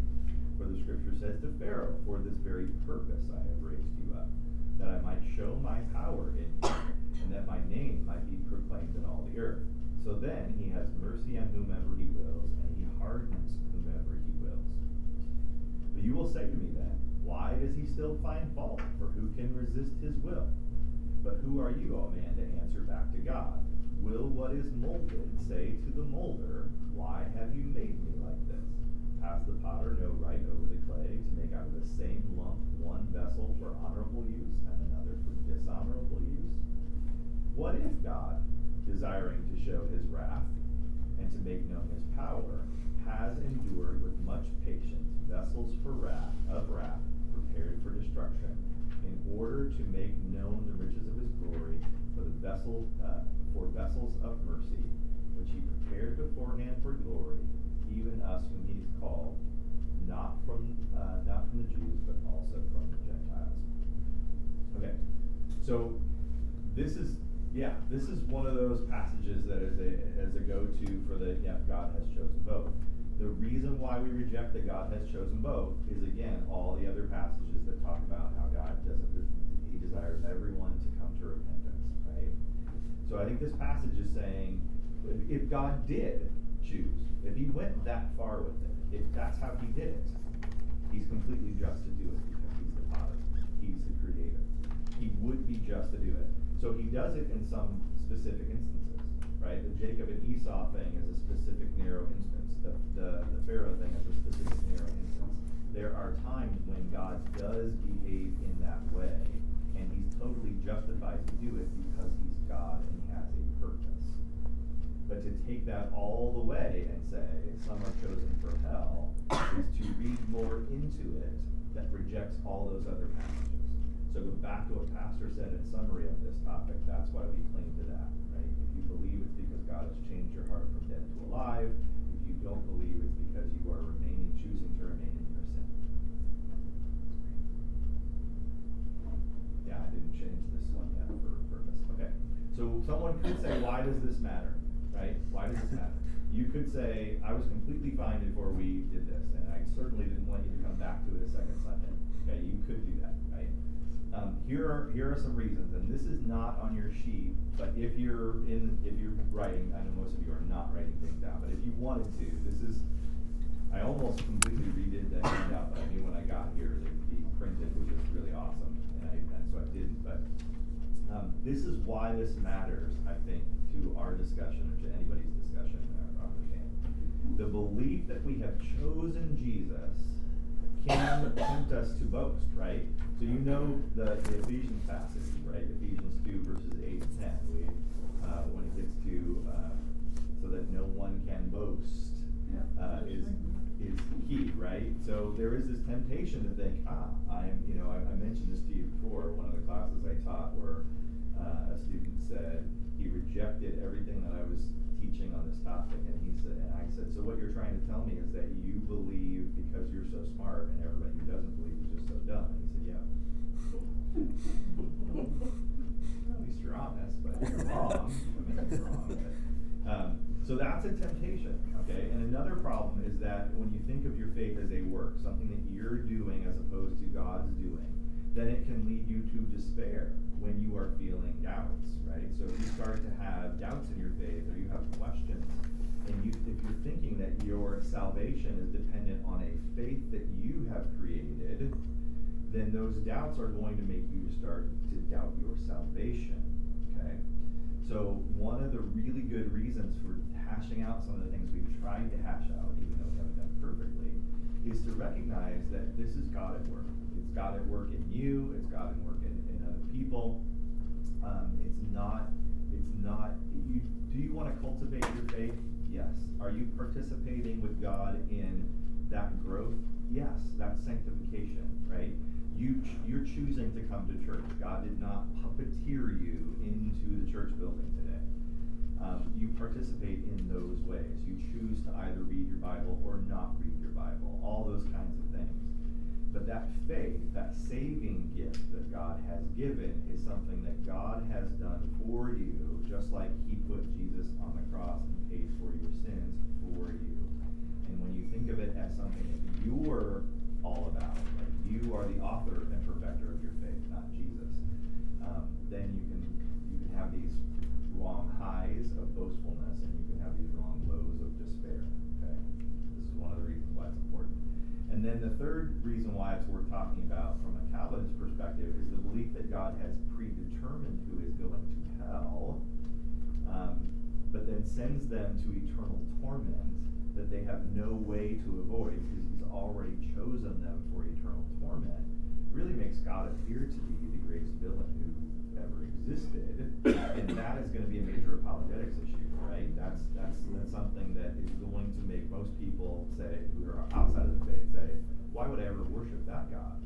For the scripture says to Pharaoh, For this very purpose I have raised you up, that I might show my power in you, and that my name might be proclaimed in all the earth. So then he has mercy on whomever he wills, and he hardens whomever he wills. But you will say to me then, Why does he still find fault? For who can resist his will? But who are you, O man, to answer back to God? Will what is molded say to the molder, Why have you made me? Has the potter no right over the clay to make out of the same lump one vessel for honorable use and another for dishonorable use? What if God, desiring to show his wrath and to make known his power, has endured with much patience vessels for wrath of wrath prepared for destruction, in order to make known the riches of his glory for the vessel uh, for vessels of mercy, which he prepared beforehand for glory, even us whom he's called, not from uh, not from the Jews, but also from the Gentiles. Okay, so this is yeah, this is one of those passages that is a as a go-to for the yeah, God has chosen both. The reason why we reject that God has chosen both is again all the other passages that talk about how God doesn't he desires everyone to come to repentance, right? So I think this passage is saying if God did choose, if he went that far with it, if that's how he did it, he's completely just to do it because he's the potter, he's the creator. He would be just to do it. So he does it in some specific instances, right? The Jacob and Esau thing is a specific narrow instance. The, the, the Pharaoh thing is a specific narrow instance. There are times when God does behave in that way, and he's totally justified to do it because he's God and he has a purpose. But to take that all the way and say some are chosen for hell is to read more into it that rejects all those other passages. So go back to what Pastor said in summary of this topic. That's why we cling to that, right? If you believe it's because God has changed your heart from dead to alive. If you don't believe it's because you are remaining, choosing to remain in your sin. Yeah, I didn't change this one yet for purpose. Okay. So someone could say, why does this matter? Right? Why does this matter? You could say, I was completely fine before we did this, and I certainly didn't want you to come back to it a second Sunday. Okay, you could do that, right? Um, here are here are some reasons, and this is not on your sheet. But if you're in, if you're writing, I know most of you are not writing things down. But if you wanted to, this is. I almost completely redid that handout, but I knew when I got here they'd be printed, which is really awesome, and, I, and so I didn't. But um, this is why this matters, I think, to our discussion or to anybody's discussion or understanding. The belief that we have chosen Jesus can tempt us to boast, right? So you know the, the Ephesians passage, right? Ephesians 2 verses 8 and 10. We, uh, when it gets to, uh, so that no one can boast, uh, is, is key, right? So there is this temptation to think, ah, I'm, you know, I, I mentioned this to you before, one of the classes I taught where uh, a student said he rejected everything that I was teaching on this topic, and he said, and I said, so what you're trying to tell me is that you believe because you're so smart, and everybody who doesn't believe is just so dumb. And he said, yeah. well, at least you're honest, but you're wrong. I mean, you're wrong. But, um, so that's a temptation, okay? And another problem is that when you think of your faith as a work, something that you're doing as opposed to God's doing, then it can lead you to despair when you are feeling doubts, right? So if you start to have doubts in your faith or you have questions, and you, if you're thinking that your salvation is dependent on a faith that you have created, then those doubts are going to make you start to doubt your salvation. Okay? So one of the really good reasons for hashing out some of the things we've tried to hash out, even though we haven't done perfectly, is to recognize that this is God at work. It's God at work in you, it's God at work people. Um, it's not, it's not, you, do you want to cultivate your faith? Yes. Are you participating with God in that growth? Yes. That's sanctification, right? You, you're choosing to come to church. God did not puppeteer you into the church building today. Um, you participate in those ways. You choose to either read your Bible or not read your Bible, all those kinds of. But that faith, that saving gift that God has given, is something that God has done for you, just like He put Jesus on the cross and paid for your sins for you. And when you think of it as something that you're all about, like you are the author and perfecter of your faith, not Jesus, um, then you can you can have these wrong highs of boastfulness and the third reason why it's worth talking about from a Calvinist perspective is the belief that God has predetermined who is going to hell, um, but then sends them to eternal torment that they have no way to avoid because He's already chosen them for eternal torment. Really makes God appear to be the greatest villain who ever existed, and that is going to be a major apologetics issue, right? That's that's that's something that is going to make most people say who are outside of the faith say, why would I ever worship that God?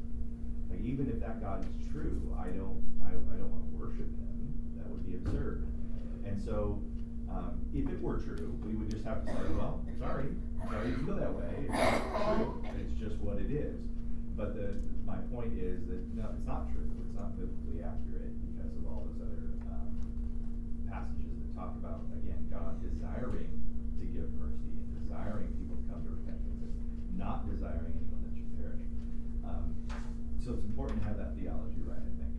Like even if that God is true, I don't I, I don't want to worship him. That would be absurd. And so um, if it were true, we would just have to say, well, sorry, sorry you feel that way. It's true. It's just what it is. But the my point is that no, it's not true. It's not biblically accurate because of all those other um, passages that talk about again God desiring to give mercy and desiring people to come to repentance and not desiring anyone that should perish. Um, so it's important to have that theology right, I think.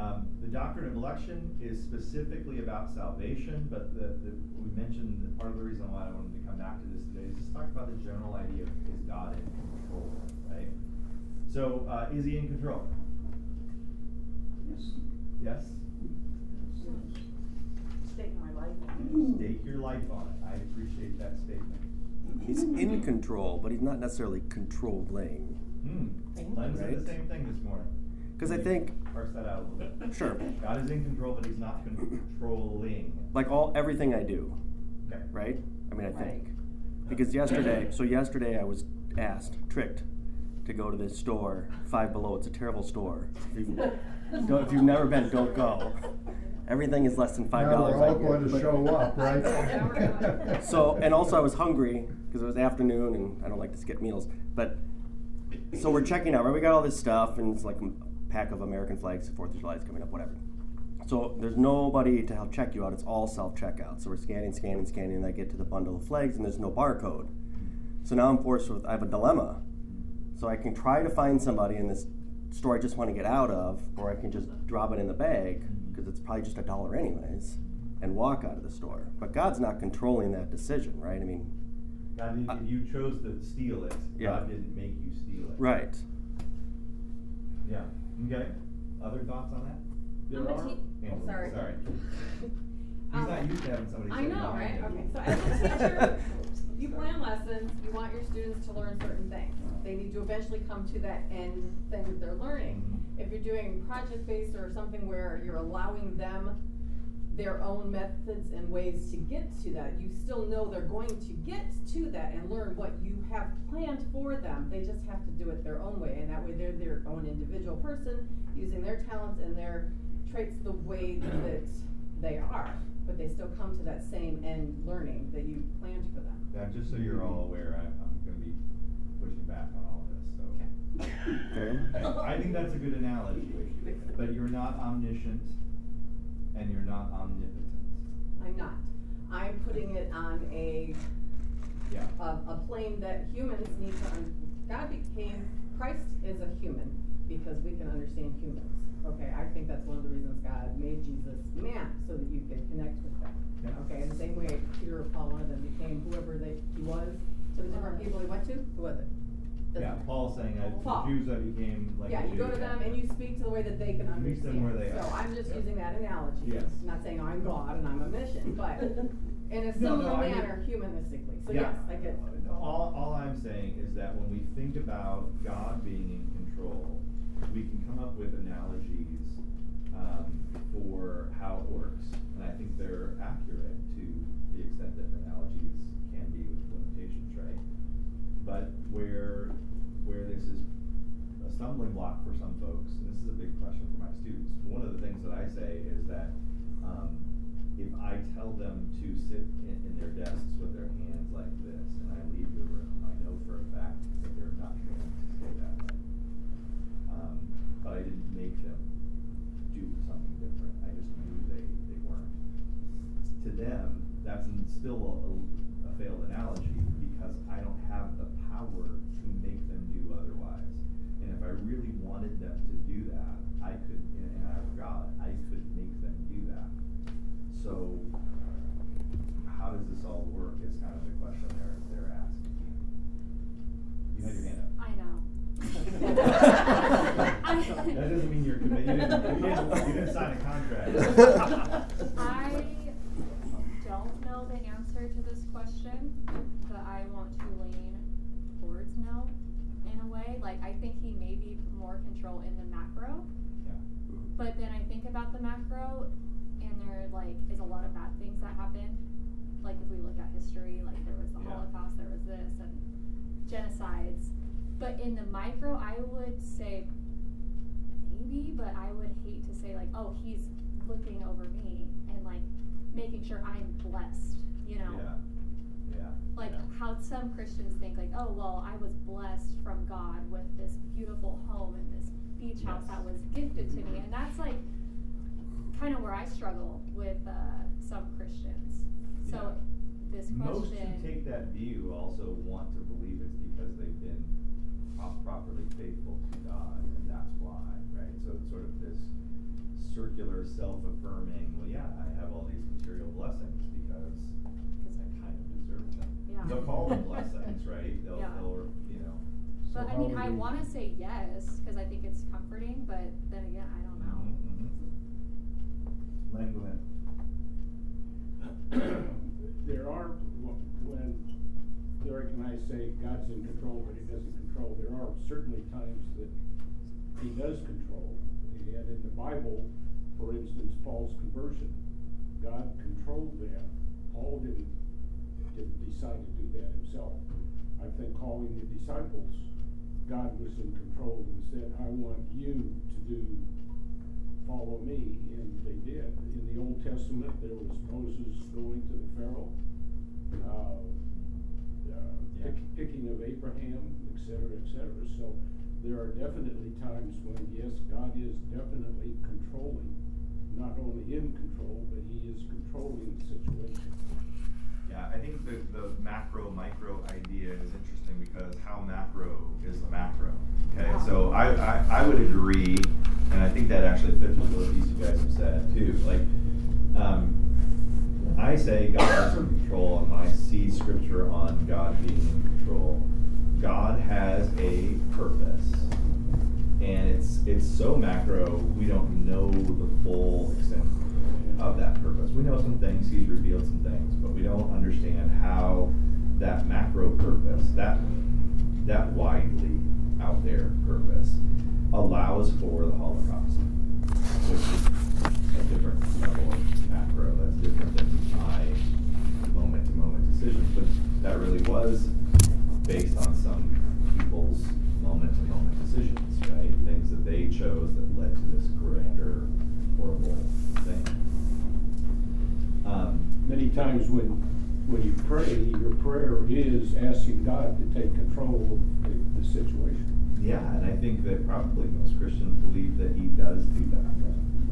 Um, the doctrine of election is specifically about salvation, but the, the, we mentioned that part of the reason why I wanted to come back to this today is just talk about the general idea of is God in control, right? So, uh, is he in control? Yes. Yes? Stake my life on it. Stake your life on it. I appreciate that statement. He's in control, but he's not necessarily controlling. Hmm. Len said Right. the same thing this morning. Because I think, Parse that out a little bit. Sure. God is in control, but he's not controlling. like all everything I do, Okay. right? I mean, I Right. think. Because yesterday, so yesterday I was asked, tricked, to go to this store, Five Below. It's a terrible store. If you've, don't, if you've never been, don't go. Everything is less than five dollars. we're all going to show up, right? So, and also I was hungry because it was afternoon and I don't like to skip meals. But so we're checking out, right? We got all this stuff and it's like a pack of American flags. Fourth of July is coming up, whatever. So there's nobody to help check you out. It's all self checkout. So we're scanning, scanning, scanning, and I get to the bundle of flags and there's no barcode. So now I'm forced with I have a dilemma. So I can try to find somebody in this store I just want to get out of, or I can just drop it in the bag because it's probably just a dollar anyways, and walk out of the store. But God's not controlling that decision, right? I mean, God, did, uh, you chose to steal it. Yeah. God didn't make you steal it. right? Yeah. Okay. Other thoughts on that? There I'm are, te- Angela, sorry. Sorry. He's Um, not used to having somebody I know, right? him. Okay, so as a teacher, you plan lessons, you want your students to learn certain things. They need to eventually come to that end thing that they're learning. Mhm. If you're doing project-based or something where you're allowing them their own methods and ways to get to that, you still know they're going to get to that and learn what you have planned for them. They just have to do it their own way, and that way they're their own individual person, using their talents and their traits the way that they are. But they still come to that same end learning that you planned for them. Now, just so you're all aware, I, I'm gonna be pushing back on all of this, so. Okay. I, I think that's a good analogy, but you're not omniscient and you're not omnipotent. I'm not. I'm putting it on a, Yeah. a, a plane that humans need to, God became, Christ is a human. because we can understand humans. Okay, I think that's one of the reasons God made Jesus man, so that you could connect with them. Yeah. Okay, in the same way Peter or Paul, one of them became whoever they, he was to the different people he went to, who was it? Yeah, Paul's saying, I, Paul. the Jews I became like. Yeah, the you go to them and you speak to the way that they can Meet them understand. where they So are. I'm just Yep. using that analogy. Yes. I'm Not saying I'm God and I'm omniscient, but in a No, no, similar I manner, humanistically. So Yeah. yes, I get. All, all I'm saying is that when we think about God being in control, we can come up with analogies um, for how it works. And I think they're accurate to the extent that analogies can be with limitations, right? But where, this is a stumbling block for some folks, and this is a big question for my students, one of the things that I say is that um, if I tell them to sit in, in their desks with their hands like this, and I leave the room, I know for a fact that they're not going to stay that way. Um, but I didn't make them do something different. I just knew they, they weren't. To them, that's still a, a, a failed analogy because I don't have the power to really wanted them to do that, I could, and and I were God, I could make them do that. So, how does this all work is kind of the question they're, they're asking. You had your hand up. I know. That doesn't mean you're committed, you didn't, you didn't, you didn't sign a contract. I don't know the answer to this question, but I want to lean towards no in a way. Like, I think he may be more control in the macro, Yeah. but then I think about the macro, and there like is a lot of bad things that happen. Like if we look at history, like there was the Yeah. Holocaust, there was this, and genocides. But in the micro, I would say maybe, but I would hate to say like, oh, he's looking over me and like making sure I'm blessed. You know, Yeah. Like yeah. how some Christians think like, oh, well, I was blessed from God with this beautiful home and this beach house that was gifted to me, and that's like kind of where I struggle with uh, some Christians. So Yeah. this Most who take that view also want to believe it's because they've been properly faithful to God, and that's why, right? So it's sort of this circular, self-affirming. Well, yeah, I have all these material blessings because I kind of deserve them. Yeah. They'll call them blessings, right? They'll, Yeah. they'll, you know. So But I how mean, do I we- want to say yes because I think it's comforting, but then again, I don't know. Mhm, mhm. Len, go ahead. there are, when Derek and I say God's in control, but he doesn't control, there are certainly times that he does control. And in the Bible, for instance, Paul's conversion, God controlled that. Paul didn't, didn't decide to do that himself. I think calling the disciples, God was in control and said, I want you to do follow me, and they did. In the Old Testament, there was Moses going to the Pharaoh, uh, uh, Yeah. pick- picking of Abraham, etc., etc. So there are definitely times when, yes, God is definitely controlling, not only in control, but he is controlling the situation. Yeah, I think the, the macro micro idea is interesting because how macro is the macro. Okay, so I, I, I would agree, and I think that actually fits with what these you guys have said too. Like, um, I say God is in control, and when I see scripture on God being in control, God has a purpose, and it's it's so macro we don't know the full extent of that purpose. We know some things, He's revealed some things, we don't understand how that macro purpose, that that widely out there purpose, allows for the Holocaust, which is a different level of macro. That's different than my moment to moment decisions, but that really was based on some people's moment to moment decisions, right? Things that they chose that led to this grander, horrible many times when, when you pray, your prayer is asking God to take control of the, the situation. Yeah, and I think that probably most Christians believe that He does do that,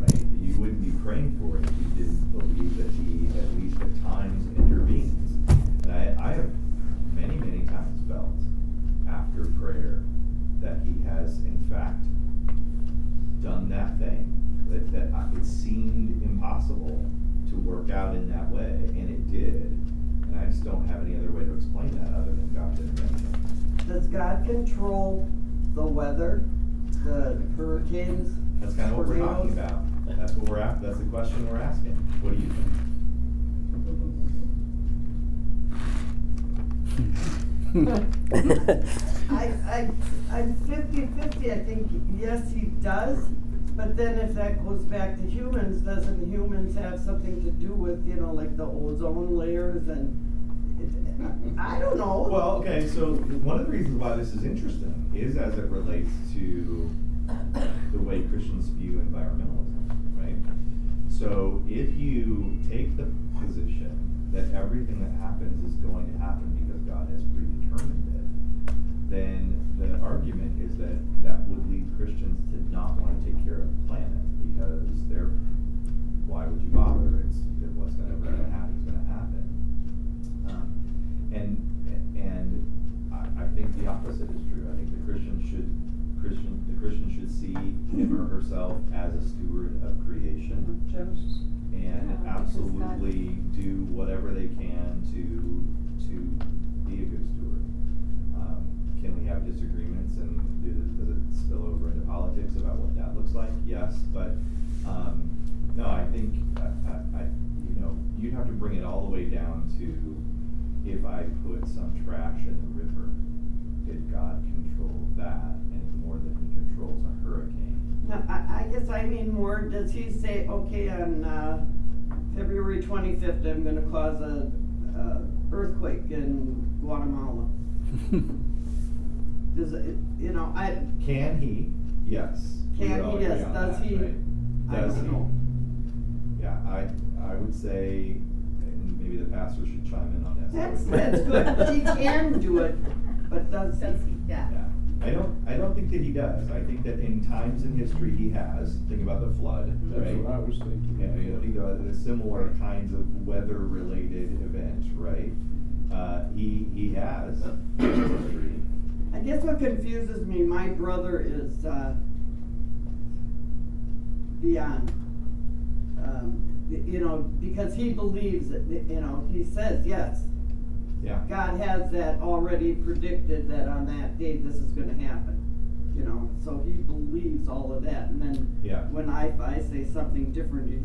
right? You wouldn't be praying for it if you didn't believe that He, at least at times, intervenes. And I, I have many, many times felt after prayer that He has, in fact, done that thing that, that it seemed impossible to work out in that way, and it did. And I just don't have any other way to explain that other than God's intervention. Does God control the weather, the hurricanes? That's kind of what we're talking about. That's what we're after. That's the question we're asking. What do you think? I, I, I'm fifty-fifty, I think, yes, he does, but then if that goes back to humans, doesn't humans have something to do with, you know, like the ozone layers and, I don't know. Well, okay, so one of the reasons why this is interesting is as it relates to the way Christians view environmentalism, right? So if you take the position that everything that happens is going to happen because God has predetermined it, then the argument is that that would lead Christians not want to take care of the planet because they're, why would you bother? It's, what's what's gonna happen is gonna happen. Um, and and I, I think the opposite is true. I think the Christian should Christian the Christian should see him or herself as a steward of creation Genesis. and Yeah, absolutely do whatever they can to to be a good steward. Can we have disagreements and do, does it spill over into politics about what that looks like? Yes, but um, no, I think I, I, I, you know you'd have to bring it all the way down to if I put some trash in the river, did God control that any more than He controls a hurricane? No, I, I guess I mean more, does he say, okay, on, uh, February twenty-fifth, I'm gonna cause a, uh, earthquake in Guatemala? Does it, you know, I, Can he? Yes. We Can would all he? agree Yes. on Does that, he? right? I Does don't he? know. Yeah, I, I would say, and maybe the pastor should chime in on this. I that's, would- that's good, he can do it, but does he? Does he? Yeah. Yeah, I don't, I don't think that he does. I think that in times in history he has, think about the flood, That's right? what I was thinking. Yeah, you know, think about the similar kinds of weather-related events, right? Uh, he, he has in history. I guess what confuses me, my brother is, uh, beyond, um, you know, because he believes that, you know, he says, yes, Yeah. God has that already predicted that on that day this is gonna happen. You know, so he believes all of that, and then Yeah. when I, I say something different, he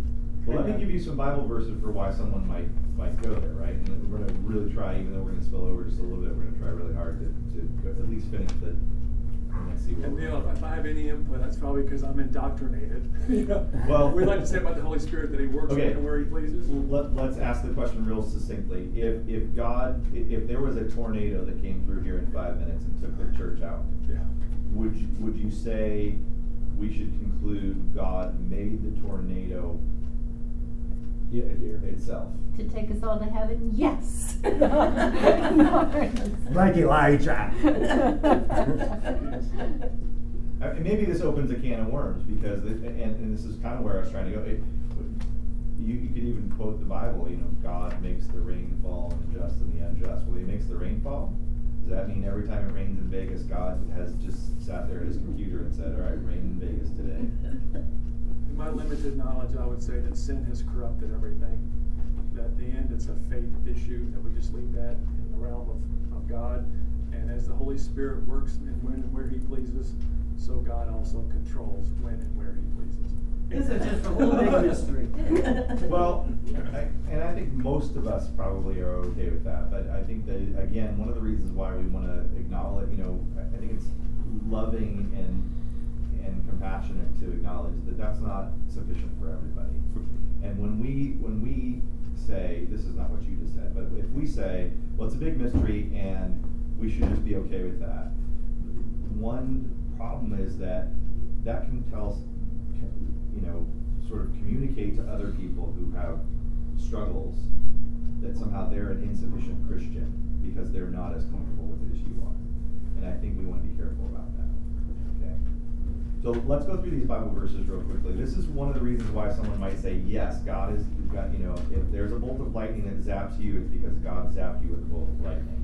Well, let me give you some Bible verses for why someone might, might go there, right? And we're gonna really try, even though we're gonna spill over just a little bit, we're gonna try really hard to, to at least finish the, and then see what. And Neil, if I have any input, that's probably because I'm indoctrinated. You know? Well- We like to say about the Holy Spirit that He works Okay. where He pleases. Let, let's ask the question real succinctly. If, if God, if, if there was a tornado that came through here in five minutes and took the church out, Yeah. would, you- would you say we should conclude God made the tornado Yeah, dear. itself? To take us all to heaven? Yes. Like Elijah. And maybe this opens a can of worms because, it, and, and this is kind of where I was trying to go. It, you, you could even quote the Bible. You know, God makes the rain fall on the just and the unjust. Well, He makes the rain fall. Does that mean every time it rains in Vegas, God has just sat there at his computer and said, "All right, rain in Vegas today"? In my limited knowledge, I would say that sin has corrupted everything. That in the end, it's a faith issue, that we just leave that in the realm of, of God. And as the Holy Spirit works and when and where He pleases, so God also controls when and where He pleases. This is just a whole big mystery. Well, I, and I think most of us probably are okay with that, but I think that, again, one of the reasons why we wanna acknowledge, you know, I I think it's loving and, and compassionate to acknowledge that that's not sufficient for everybody. And when we, when we say, this is not what you just said, but if we say, well, it's a big mystery and we should just be okay with that, one problem is that that can tell, you know, sort of communicate to other people who have struggles that somehow they're an insufficient Christian because they're not as comfortable with it as you are. And I think we want to be careful about that. So let's go through these Bible verses real quickly. This is one of the reasons why someone might say, yes, God is, God, you know, if there's a bolt of lightning that zaps you, it's because God zapped you with a bolt of lightning.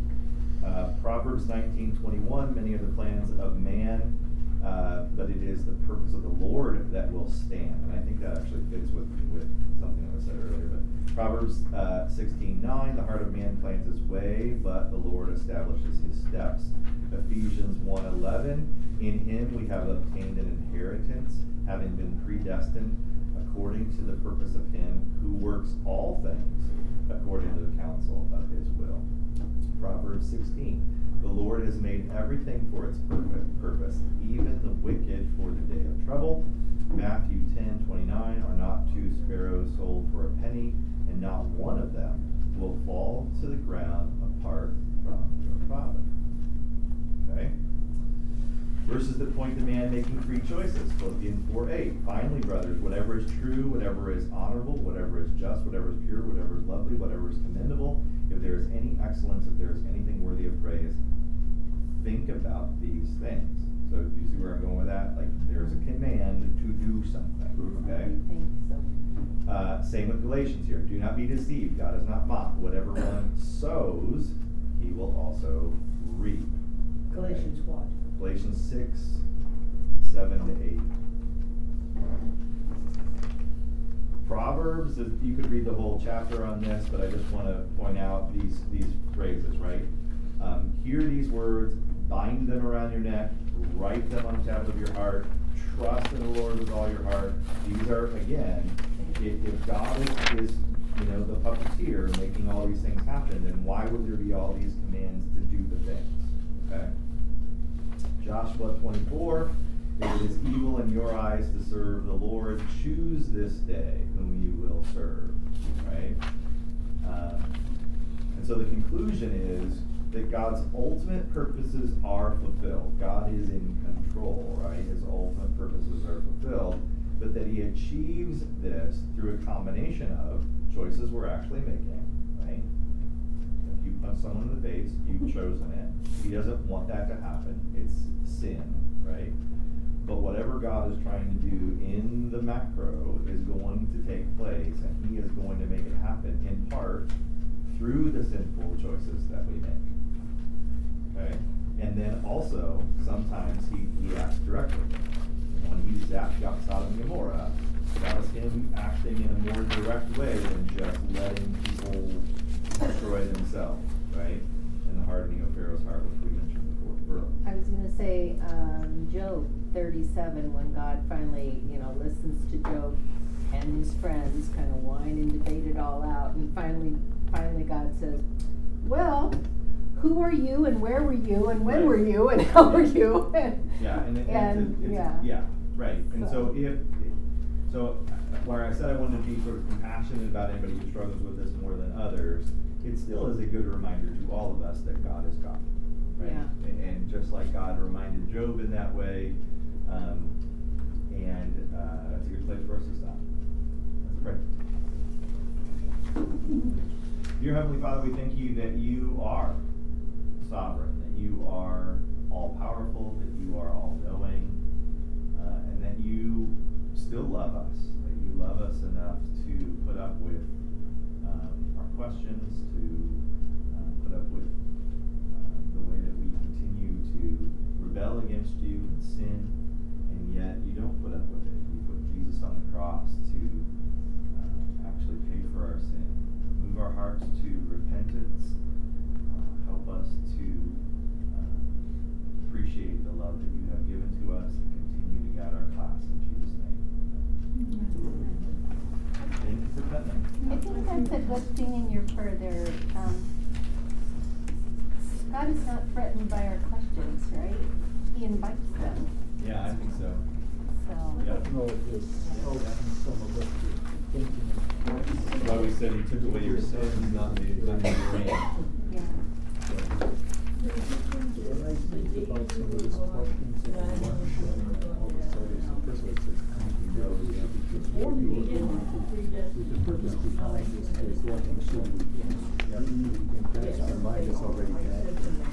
Uh, Proverbs nineteen twenty-one, many are the plans of man, uh, but it is the purpose of the Lord that will stand. And I think that actually fits with, with something that was said earlier. But Proverbs uh, sixteen nine, the heart of man plans his way, but the Lord establishes his steps. Ephesians 1:11, in him we have obtained an inheritance, having been predestined according to the purpose of him who works all things according to the counsel of his will. Proverbs 16, the Lord has made everything for its perfect purpose, even the wicked for the day of trouble. Matthew 10:29, are not two sparrows sold for a penny, and not one of them will fall to the ground apart from your Father. Okay? Verses that point to man making free choices. Philippians 4 8. Finally, brothers, whatever is true, whatever is honorable, whatever is just, whatever is pure, whatever is lovely, whatever is commendable, if there is any excellence, if there is anything worthy of praise, think about these things. So, you see where I'm going with that? Like, there's a command to do something. Okay? So. Uh, same with Galatians here. Do not be deceived. God is not mocked. Whatever one sows, he will also reap. Galatians what? Galatians 6, 7 to 8. Proverbs, you could read the whole chapter on this, but I just want to point out these, these phrases, right? Um, hear these words, bind them around your neck, write them on the tablet of your heart, trust in the Lord with all your heart. These are, again, if, if God is, is, you know, the puppeteer making all these things happen, then why would there be all these commands to do the things? Okay? Joshua 24, it is evil in your eyes to serve the Lord, choose this day whom you will serve. Right? Um, and so the conclusion is that God's ultimate purposes are fulfilled. God is in control, right? His ultimate purposes are fulfilled, but that He achieves this through a combination of choices we're actually making, right? If you punch someone in the face, you've chosen it. He doesn't want that to happen. Sin, right? But whatever God is trying to do in the macro is going to take place, and He is going to make it happen in part through the sinful choices that we make. Okay? And then also, sometimes He, he acts directly. When He zapped out Sodom and Gomorrah, that was Him acting in a more direct way than just letting people destroy themselves, right? And the hardening of Pharaoh's heart, we I was gonna say, um, Job thirty-seven, when God finally, you know, listens to Job and his friends kind of whine and debate it all out, and finally, finally God says, well, who are you and where were you and when Right. were you and how were you? Yeah, and, it- And, it's, a- yeah. a- yeah, right, and so So- if, so, where I said I wanted to be sort of compassionate about anybody who struggles with this more than others, it still is a good reminder to all of us that God is God, right? Yeah. And, just like God reminded Job in that way, um, and, uh, that's a good place for us to stop. Let's pray. Dear Heavenly Father, we thank you that you are sovereign, that you are all powerful, that you are all knowing, uh, and that you still love us, that you love us enough to put up with um, our questions, to uh, put up with rebel against you and sin, and yet you don't put up with it. You put Jesus on the cross to uh, actually pay for our sin. Move our hearts to repentance. Uh, help us to uh, appreciate the love that you have given to us and continue to guide our class in Jesus' name. Thank you for coming. I think that's a good thing in your prayer there, um, God is not threatened by our questions, right? He invites them, Yeah, I think so. so. Yeah. No, this helps some of us to thinking of Why we said he took away your sins, not the, not the rain. Yeah. When I think about some of these questions in lunch and all the studies, the purpose is kind of knows because what you are going to, the purpose behind this is what you should be doing. And that's our mind is already there.